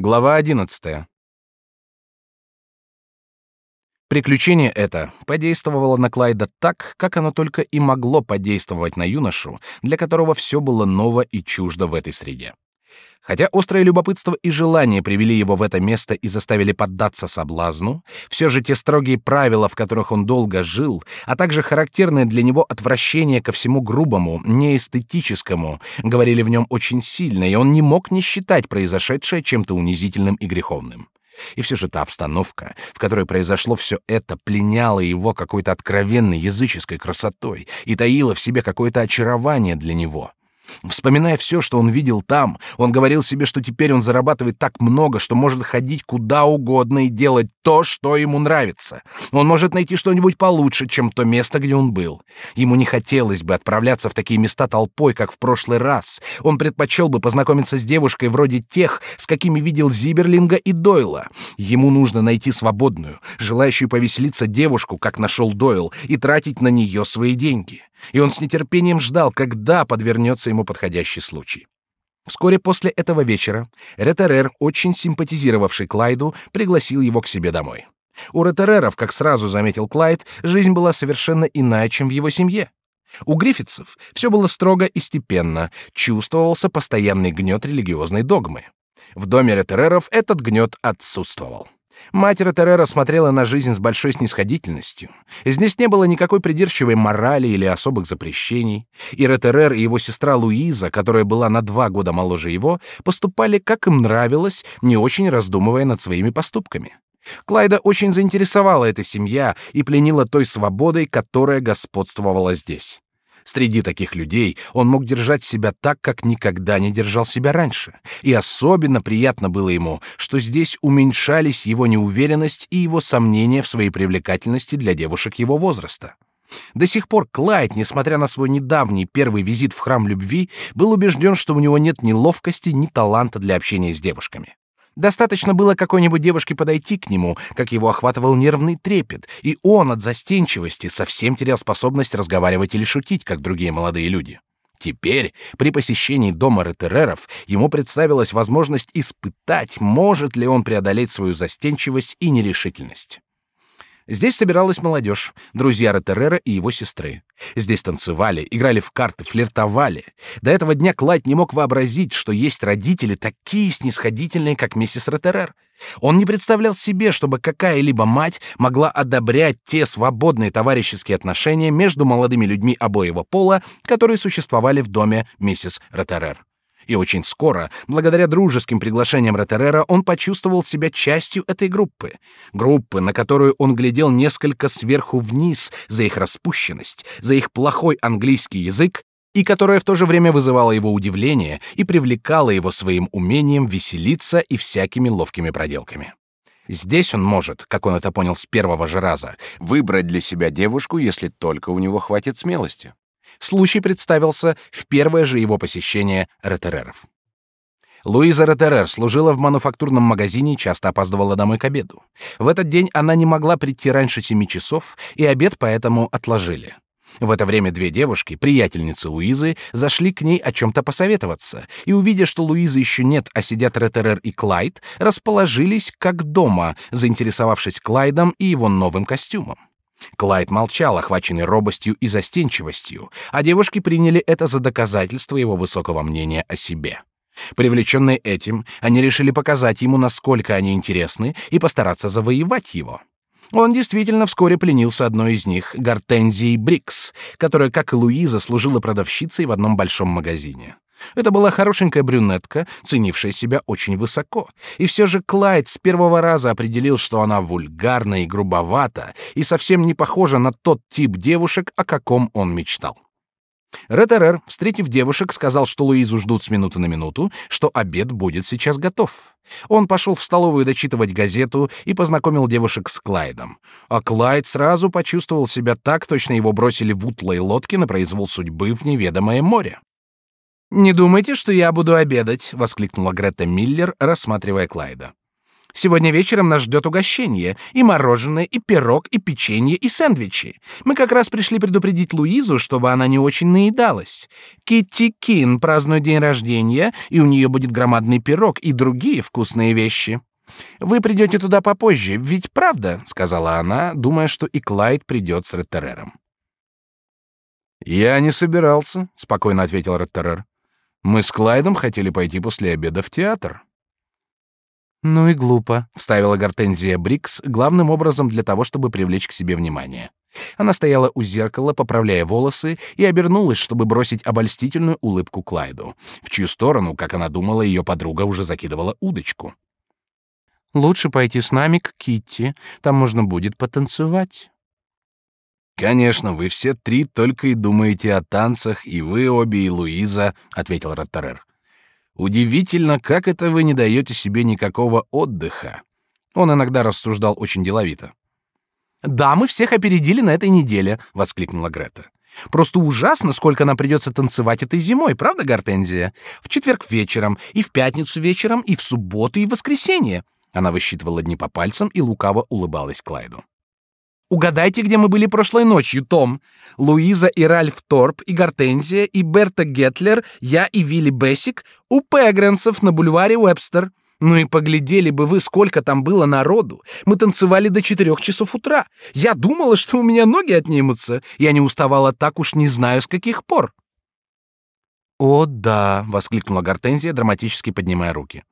Глава 11. Приключение это подействовало на Клайда так, как оно только и могло подействовать на юношу, для которого все было ново и чуждо в этой среде. Хотя острое любопытство и желание привели его в это место и заставили поддаться соблазну, все же те строгие правила, в которых он долго жил, а также характерное для него отвращение ко всему грубому, неэстетическому, говорили в нем очень сильно, и он не мог не считать произошедшее чем-то унизительным и греховным. И все же та обстановка, в которой произошло все это, пленяла его какой-то откровенной языческой красотой и таила в себе какое-то очарование для него. Вспоминая все, что он видел там, он говорил себе, что теперь он зарабатывает так много, что может ходить куда угодно и делать то, что ему нравится. Он может найти что-нибудь получше, чем то место, где он был. Ему не хотелось бы отправляться в такие места толпой, как в прошлый раз. Он предпочел бы познакомиться с девушкой вроде тех, с какими видел Зиберлинга и Дойла. Ему нужно найти свободную, желающую повеселиться девушку, как нашел Дойл, и тратить на нее свои деньги и он с нетерпением ждал, когда подвернется ему подходящий случай. Вскоре после этого вечера Ретерер, очень симпатизировавший Клайду, пригласил его к себе домой. У Ретереров, как сразу заметил Клайд, жизнь была совершенно иная, чем в его семье. У Гриффитсов все было строго и степенно, чувствовался постоянный гнет религиозной догмы. В доме Ретереров этот гнет отсутствовал. Мать Ротерера смотрела на жизнь с большой снисходительностью. Здесь не было никакой придирчивой морали или особых запрещений. И Ротерер и его сестра Луиза, которая была на два года моложе его, поступали, как им нравилось, не очень раздумывая над своими поступками. Клайда очень заинтересовала эта семья и пленила той свободой, которая господствовала здесь. Среди таких людей он мог держать себя так, как никогда не держал себя раньше. И особенно приятно было ему, что здесь уменьшались его неуверенность и его сомнения в своей привлекательности для девушек его возраста. До сих пор Клайд, несмотря на свой недавний первый визит в храм любви, был убежден, что у него нет ни ловкости, ни таланта для общения с девушками. Достаточно было какой-нибудь девушке подойти к нему, как его охватывал нервный трепет, и он от застенчивости совсем терял способность разговаривать или шутить, как другие молодые люди. Теперь, при посещении дома Ретереров, ему представилась возможность испытать, может ли он преодолеть свою застенчивость и нерешительность. Здесь собиралась молодежь, друзья Ротерера и его сестры. Здесь танцевали, играли в карты, флиртовали. До этого дня Клайд не мог вообразить, что есть родители такие снисходительные, как миссис Ротерер. Он не представлял себе, чтобы какая-либо мать могла одобрять те свободные товарищеские отношения между молодыми людьми обоего пола, которые существовали в доме миссис Ротерер и очень скоро, благодаря дружеским приглашениям Ротерера, он почувствовал себя частью этой группы. Группы, на которую он глядел несколько сверху вниз за их распущенность, за их плохой английский язык, и которая в то же время вызывала его удивление и привлекала его своим умением веселиться и всякими ловкими проделками. Здесь он может, как он это понял с первого же раза, выбрать для себя девушку, если только у него хватит смелости. Случай представился в первое же его посещение Ретереров. Луиза Ретерер служила в мануфактурном магазине и часто опаздывала домой к обеду. В этот день она не могла прийти раньше семи часов, и обед поэтому отложили. В это время две девушки, приятельницы Луизы, зашли к ней о чем-то посоветоваться, и, увидя, что Луизы еще нет, а сидят Ретерер и Клайд, расположились как дома, заинтересовавшись Клайдом и его новым костюмом. Клайд молчал, охваченный робостью и застенчивостью, а девушки приняли это за доказательство его высокого мнения о себе. Привлеченные этим, они решили показать ему, насколько они интересны, и постараться завоевать его. Он действительно вскоре пленился одной из них, Гортензией Брикс, которая, как и Луиза, служила продавщицей в одном большом магазине. Это была хорошенькая брюнетка, ценившая себя очень высоко. И все же Клайд с первого раза определил, что она вульгарна и грубовата, и совсем не похожа на тот тип девушек, о каком он мечтал. Ретерер, встретив девушек, сказал, что Луизу ждут с минуты на минуту, что обед будет сейчас готов. Он пошел в столовую дочитывать газету и познакомил девушек с Клайдом. А Клайд сразу почувствовал себя так, точно его бросили в утлой лодке на произвол судьбы в неведомое море. «Не думайте, что я буду обедать», — воскликнула Грета Миллер, рассматривая Клайда. Сегодня вечером нас ждет угощение. И мороженое, и пирог, и печенье, и сэндвичи. Мы как раз пришли предупредить Луизу, чтобы она не очень наедалась. Китти Кин празднует день рождения, и у нее будет громадный пирог и другие вкусные вещи. Вы придете туда попозже, ведь правда, сказала она, думая, что и Клайд придет с Реттерером. Я не собирался, спокойно ответил Реттерер. Мы с Клайдом хотели пойти после обеда в театр. Ну и глупо, вставила Гортензия Брикс, главным образом для того, чтобы привлечь к себе внимание. Она стояла у зеркала, поправляя волосы, и обернулась, чтобы бросить обольстительную улыбку Клайду, в чью сторону, как она думала, ее подруга уже закидывала удочку. Лучше пойти с нами к Китти, там можно будет потанцевать. Конечно, вы все три только и думаете о танцах, и вы обе и Луиза, ответил Роттерер. Удивительно, как это вы не даете себе никакого отдыха. Он иногда рассуждал очень деловито. Да, мы всех опередили на этой неделе, воскликнула Грета. Просто ужасно, сколько нам придется танцевать этой зимой, правда, Гортензия? В четверг вечером, и в пятницу вечером, и в субботу, и в воскресенье. Она высчитывала дни по пальцам и лукаво улыбалась Клайду. Угадайте, где мы были прошлой ночью, Том. Луиза и Ральф Торп, и Гортензия, и Берта Гетлер, я и Вилли Бессик у Пегренсов на бульваре Уэбстер. Ну и поглядели бы вы, сколько там было народу. Мы танцевали до четырех часов утра. Я думала, что у меня ноги отнимутся. Я не уставала так уж не знаю с каких пор. О да, воскликнула Гортензия, драматически поднимая руки.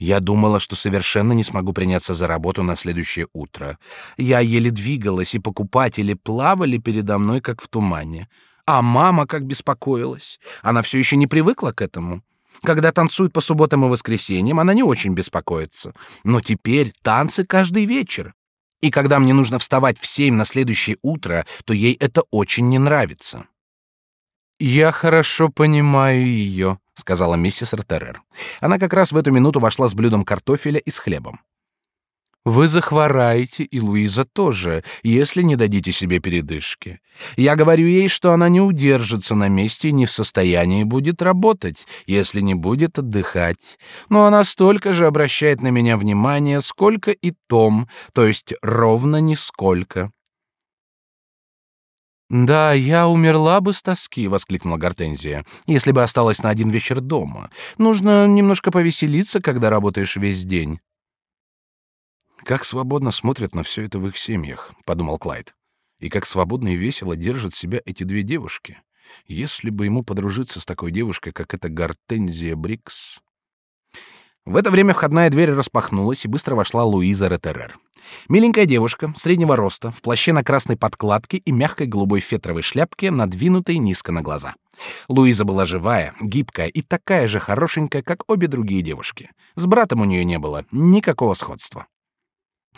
Я думала, что совершенно не смогу приняться за работу на следующее утро. Я еле двигалась, и покупатели плавали передо мной, как в тумане. А мама как беспокоилась. Она все еще не привыкла к этому. Когда танцуют по субботам и воскресеньям, она не очень беспокоится. Но теперь танцы каждый вечер. И когда мне нужно вставать в семь на следующее утро, то ей это очень не нравится. Я хорошо понимаю ее, сказала миссис Роттерер. Она как раз в эту минуту вошла с блюдом картофеля и с хлебом. Вы захвораете, и Луиза тоже, если не дадите себе передышки. Я говорю ей, что она не удержится на месте и не в состоянии будет работать, если не будет отдыхать. Но она столько же обращает на меня внимание, сколько и Том, то есть ровно нисколько. Да, я умерла бы с тоски, воскликнула Гортензия, если бы осталась на один вечер дома. Нужно немножко повеселиться, когда работаешь весь день. Как свободно смотрят на все это в их семьях, подумал Клайд, и как свободно и весело держат себя эти две девушки. Если бы ему подружиться с такой девушкой, как эта Гортензия Брикс. В это время входная дверь распахнулась, и быстро вошла Луиза Ретерер. Миленькая девушка, среднего роста, в плаще на красной подкладке и мягкой голубой фетровой шляпке, надвинутой низко на глаза. Луиза была живая, гибкая и такая же хорошенькая, как обе другие девушки. С братом у нее не было никакого сходства.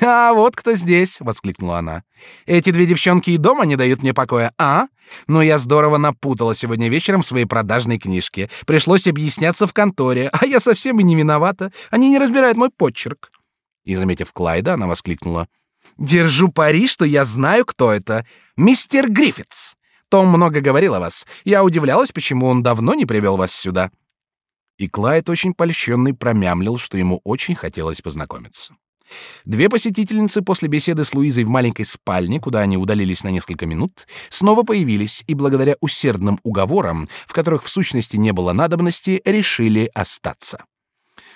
«А вот кто здесь!» — воскликнула она. «Эти две девчонки и дома не дают мне покоя, а? Но я здорово напутала сегодня вечером в своей продажной книжке. Пришлось объясняться в конторе, а я совсем и не виновата. Они не разбирают мой почерк». И, заметив Клайда, она воскликнула. «Держу пари, что я знаю, кто это. Мистер Гриффитс. Том много говорил о вас. Я удивлялась, почему он давно не привел вас сюда». И Клайд, очень польщенный, промямлил, что ему очень хотелось познакомиться. Две посетительницы после беседы с Луизой в маленькой спальне, куда они удалились на несколько минут, снова появились и благодаря усердным уговорам, в которых в сущности не было надобности, решили остаться.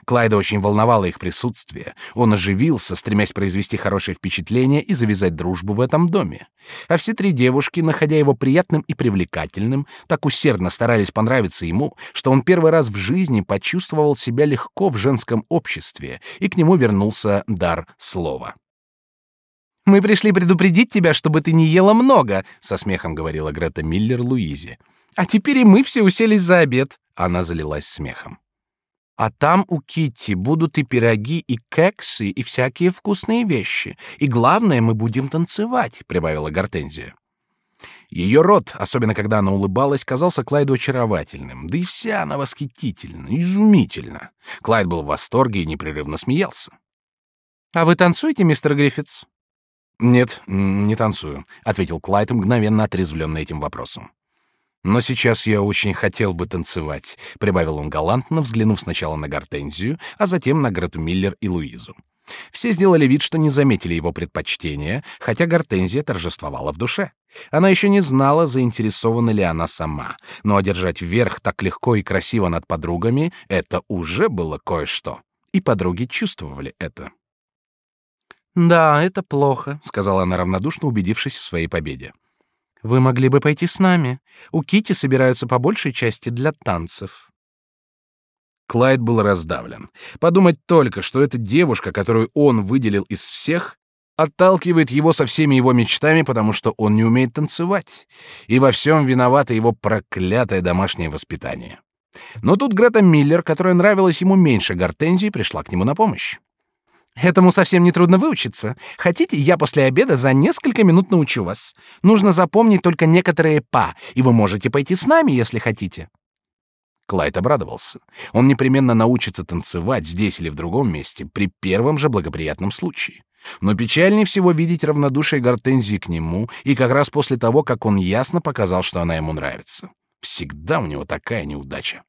Клайда очень волновало их присутствие. Он оживился, стремясь произвести хорошее впечатление и завязать дружбу в этом доме. А все три девушки, находя его приятным и привлекательным, так усердно старались понравиться ему, что он первый раз в жизни почувствовал себя легко в женском обществе, и к нему вернулся дар слова. Мы пришли предупредить тебя, чтобы ты не ела много, со смехом говорила Грета Миллер Луизе. А теперь и мы все уселись за обед. Она залилась смехом. А там у Китти будут и пироги, и кексы, и всякие вкусные вещи. И главное, мы будем танцевать, прибавила Гортензия. Ее рот, особенно когда она улыбалась, казался Клайду очаровательным, да и вся она восхитительна, изумительна. Клайд был в восторге и непрерывно смеялся. А вы танцуете, мистер Гриффитс? Нет, не танцую, ответил Клайд, мгновенно отрезвленный этим вопросом. Но сейчас я очень хотел бы танцевать, прибавил он галантно, взглянув сначала на Гортензию, а затем на Грету Миллер и Луизу. Все сделали вид, что не заметили его предпочтения, хотя Гортензия торжествовала в душе. Она еще не знала, заинтересована ли она сама, но одержать верх так легко и красиво над подругами — это уже было кое-что. И подруги чувствовали это. «Да, это плохо», — сказала она равнодушно, убедившись в своей победе. «Вы могли бы пойти с нами. У Кити собираются по большей части для танцев». Клайд был раздавлен. Подумать только, что эта девушка, которую он выделил из всех, отталкивает его со всеми его мечтами, потому что он не умеет танцевать. И во всем виновато его проклятое домашнее воспитание. Но тут Грета Миллер, которая нравилась ему меньше Гортензии, пришла к нему на помощь. Этому совсем не трудно выучиться. Хотите, я после обеда за несколько минут научу вас. Нужно запомнить только некоторые па, и вы можете пойти с нами, если хотите. Клайд обрадовался. Он непременно научится танцевать здесь или в другом месте при первом же благоприятном случае. Но печальнее всего видеть равнодушие Гортензии к нему, и как раз после того, как он ясно показал, что она ему нравится. Всегда у него такая неудача.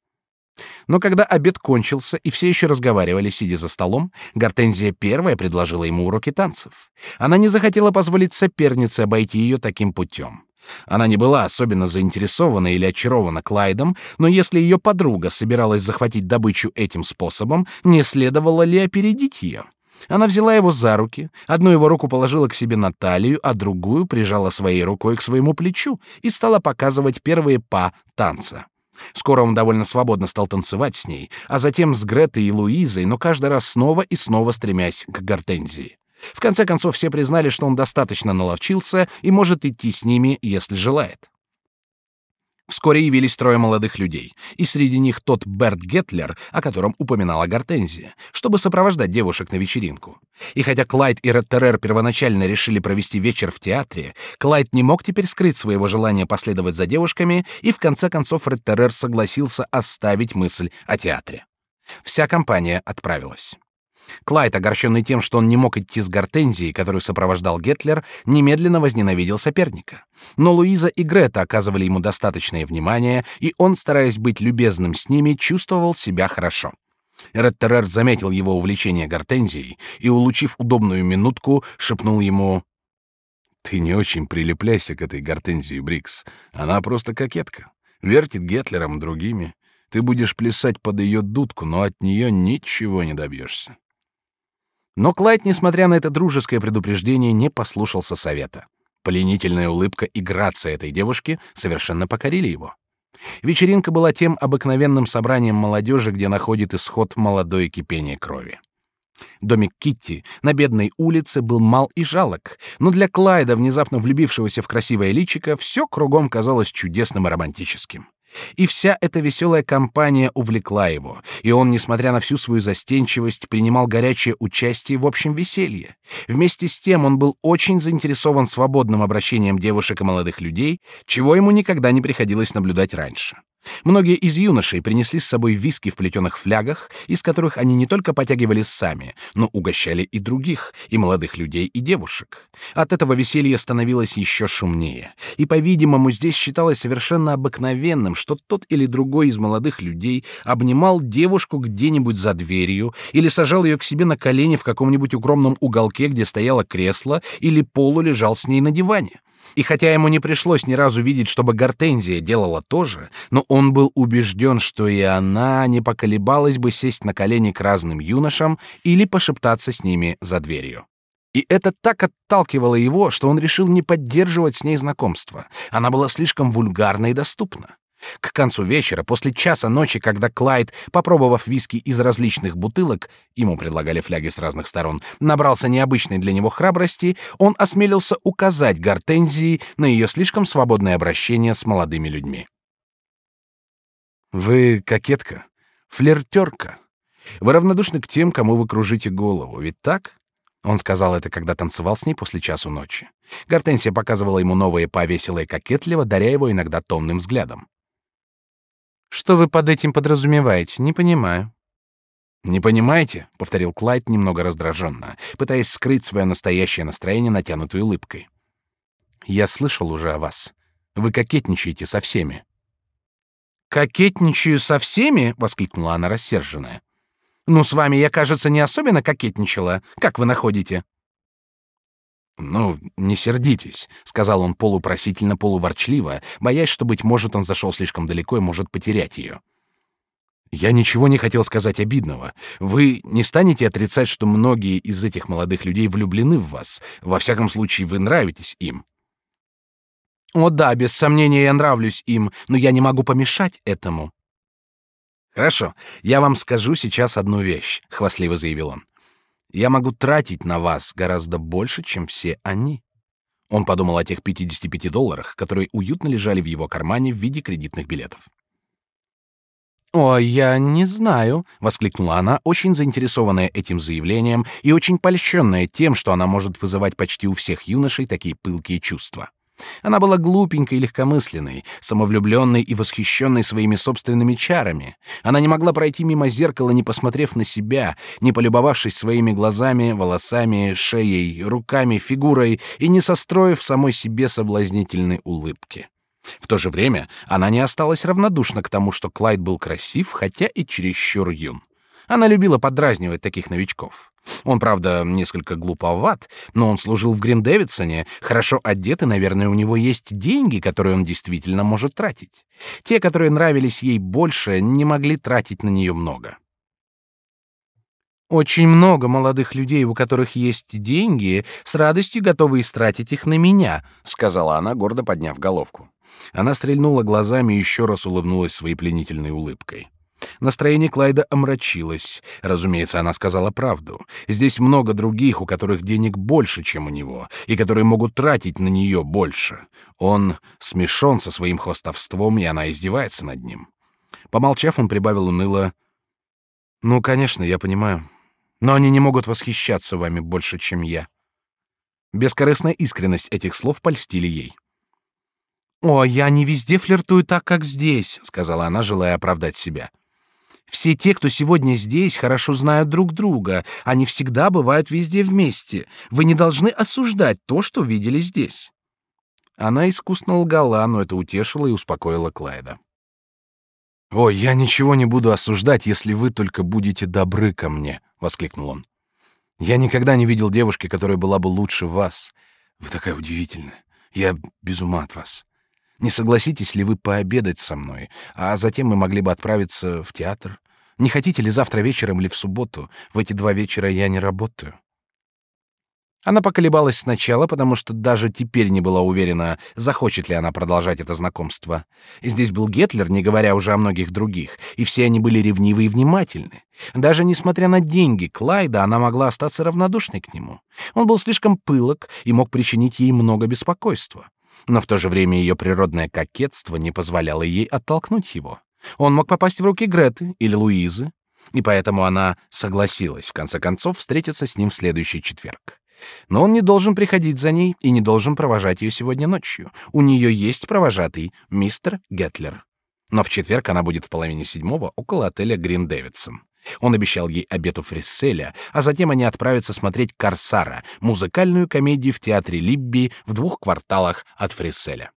Но когда обед кончился и все еще разговаривали, сидя за столом, Гортензия первая предложила ему уроки танцев. Она не захотела позволить сопернице обойти ее таким путем. Она не была особенно заинтересована или очарована Клайдом, но если ее подруга собиралась захватить добычу этим способом, не следовало ли опередить ее? Она взяла его за руки, одну его руку положила к себе на талию, а другую прижала своей рукой к своему плечу и стала показывать первые па танца. Скоро он довольно свободно стал танцевать с ней, а затем с Гретой и Луизой, но каждый раз снова и снова стремясь к Гортензии. В конце концов, все признали, что он достаточно наловчился и может идти с ними, если желает. Вскоре явились трое молодых людей, и среди них тот Берт Гетлер, о котором упоминала Гортензия, чтобы сопровождать девушек на вечеринку. И хотя Клайд и Реттерер первоначально решили провести вечер в театре, Клайд не мог теперь скрыть своего желания последовать за девушками, и в конце концов Реттерер согласился оставить мысль о театре. Вся компания отправилась. Клайд, огорченный тем, что он не мог идти с Гортензией, которую сопровождал Гетлер, немедленно возненавидел соперника. Но Луиза и Грета оказывали ему достаточное внимание, и он, стараясь быть любезным с ними, чувствовал себя хорошо. Реттерер заметил его увлечение Гортензией и, улучив удобную минутку, шепнул ему «Ты не очень прилепляйся к этой Гортензии, Брикс. Она просто кокетка. Вертит Гетлером и другими. Ты будешь плясать под ее дудку, но от нее ничего не добьешься». Но Клайд, несмотря на это дружеское предупреждение, не послушался совета. Пленительная улыбка и грация этой девушки совершенно покорили его. Вечеринка была тем обыкновенным собранием молодежи, где находит исход молодое кипение крови. Домик Китти на бедной улице был мал и жалок, но для Клайда, внезапно влюбившегося в красивое личико, все кругом казалось чудесным и романтическим. И вся эта веселая компания увлекла его, и он, несмотря на всю свою застенчивость, принимал горячее участие в общем веселье. Вместе с тем он был очень заинтересован свободным обращением девушек и молодых людей, чего ему никогда не приходилось наблюдать раньше. Многие из юношей принесли с собой виски в плетеных флягах, из которых они не только потягивали сами, но угощали и других, и молодых людей, и девушек. От этого веселье становилось еще шумнее, и, по-видимому, здесь считалось совершенно обыкновенным, что тот или другой из молодых людей обнимал девушку где-нибудь за дверью или сажал ее к себе на колени в каком-нибудь укромном уголке, где стояло кресло, или полу лежал с ней на диване. И хотя ему не пришлось ни разу видеть, чтобы Гортензия делала то же, но он был убежден, что и она не поколебалась бы сесть на колени к разным юношам или пошептаться с ними за дверью. И это так отталкивало его, что он решил не поддерживать с ней знакомство. Она была слишком вульгарна и доступна. К концу вечера, после часа ночи, когда Клайд, попробовав виски из различных бутылок, ему предлагали фляги с разных сторон, набрался необычной для него храбрости, он осмелился указать Гортензии на ее слишком свободное обращение с молодыми людьми. «Вы кокетка, флиртерка. Вы равнодушны к тем, кому вы кружите голову, ведь так?» Он сказал это, когда танцевал с ней после часу ночи. Гортензия показывала ему новые па весело и кокетливо, даря его иногда томным взглядом. Что вы под этим подразумеваете? Не понимаю. Не понимаете? повторил Клайд немного раздраженно, пытаясь скрыть свое настоящее настроение натянутой улыбкой. Я слышал уже о вас. Вы кокетничаете со всеми. Кокетничаю со всеми? воскликнула она рассерженная. Ну, с вами я, кажется, не особенно кокетничала. Как вы находите? Ну, не сердитесь, сказал он полупросительно, полуворчливо, боясь, что быть может он зашел слишком далеко и может потерять ее. Я ничего не хотел сказать обидного. Вы не станете отрицать, что многие из этих молодых людей влюблены в вас. Во всяком случае, вы нравитесь им. О да, без сомнения я нравлюсь им, но я не могу помешать этому. Хорошо, я вам скажу сейчас одну вещь, хвастливо заявил он. Я могу тратить на вас гораздо больше, чем все они. Он подумал о тех 55 долларах, которые уютно лежали в его кармане в виде кредитных билетов. «О, я не знаю», — воскликнула она, очень заинтересованная этим заявлением и очень польщенная тем, что она может вызывать почти у всех юношей такие пылкие чувства. Она была глупенькой и легкомысленной, самовлюбленной и восхищенной своими собственными чарами. Она не могла пройти мимо зеркала, не посмотрев на себя, не полюбовавшись своими глазами, волосами, шеей, руками, фигурой и не состроив самой себе соблазнительной улыбки. В то же время она не осталась равнодушна к тому, что Клайд был красив, хотя и чересчур юн. Она любила подразнивать таких новичков. Он, правда, несколько глуповат, но он служил в Грин-Дэвидсоне, хорошо одет, и, наверное, у него есть деньги, которые он действительно может тратить. Те, которые нравились ей больше, не могли тратить на нее много. Очень много молодых людей, у которых есть деньги, с радостью готовы истратить их на меня, сказала она, гордо подняв головку. Она стрельнула глазами и еще раз улыбнулась своей пленительной улыбкой. Настроение Клайда омрачилось. Разумеется, она сказала правду. Здесь много других, у которых денег больше, чем у него, и которые могут тратить на нее больше. Он смешон со своим хвастовством, и она издевается над ним. Помолчав, он прибавил уныло: "Ну, конечно, я понимаю, но они не могут восхищаться вами больше, чем я". Бескорыстная искренность этих слов польстили ей. «О, я не везде флиртую так, как здесь», — сказала она, желая оправдать себя. Все те, кто сегодня здесь, хорошо знают друг друга. Они всегда бывают везде вместе. Вы не должны осуждать то, что видели здесь. Она искусно лгала, но это утешило и успокоило Клайда. «О, я ничего не буду осуждать, если вы только будете добры ко мне», — воскликнул он. «Я никогда не видел девушки, которая была бы лучше вас. Вы такая удивительная. Я без ума от вас. Не согласитесь ли вы пообедать со мной, а затем мы могли бы отправиться в театр? Не хотите ли завтра вечером или в субботу? В эти два вечера я не работаю. Она поколебалась сначала, потому что даже теперь не была уверена, захочет ли она продолжать это знакомство. И здесь был Гетлер, не говоря уже о многих других, и все они были ревнивы и внимательны. Даже несмотря на деньги Клайда, она могла остаться равнодушной к нему. Он был слишком пылок и мог причинить ей много беспокойства но в то же время ее природное кокетство не позволяло ей оттолкнуть его. Он мог попасть в руки Греты или Луизы, и поэтому она согласилась в конце концов встретиться с ним в следующий четверг. Но он не должен приходить за ней и не должен провожать ее сегодня ночью. У нее есть провожатый, мистер Гетлер. Но в четверг она будет в половине седьмого около отеля Грин Дэвидсон. Он обещал ей обед у Фрисселя, а затем они отправятся смотреть «Корсара», музыкальную комедию в театре Либби в двух кварталах от Фрисселя.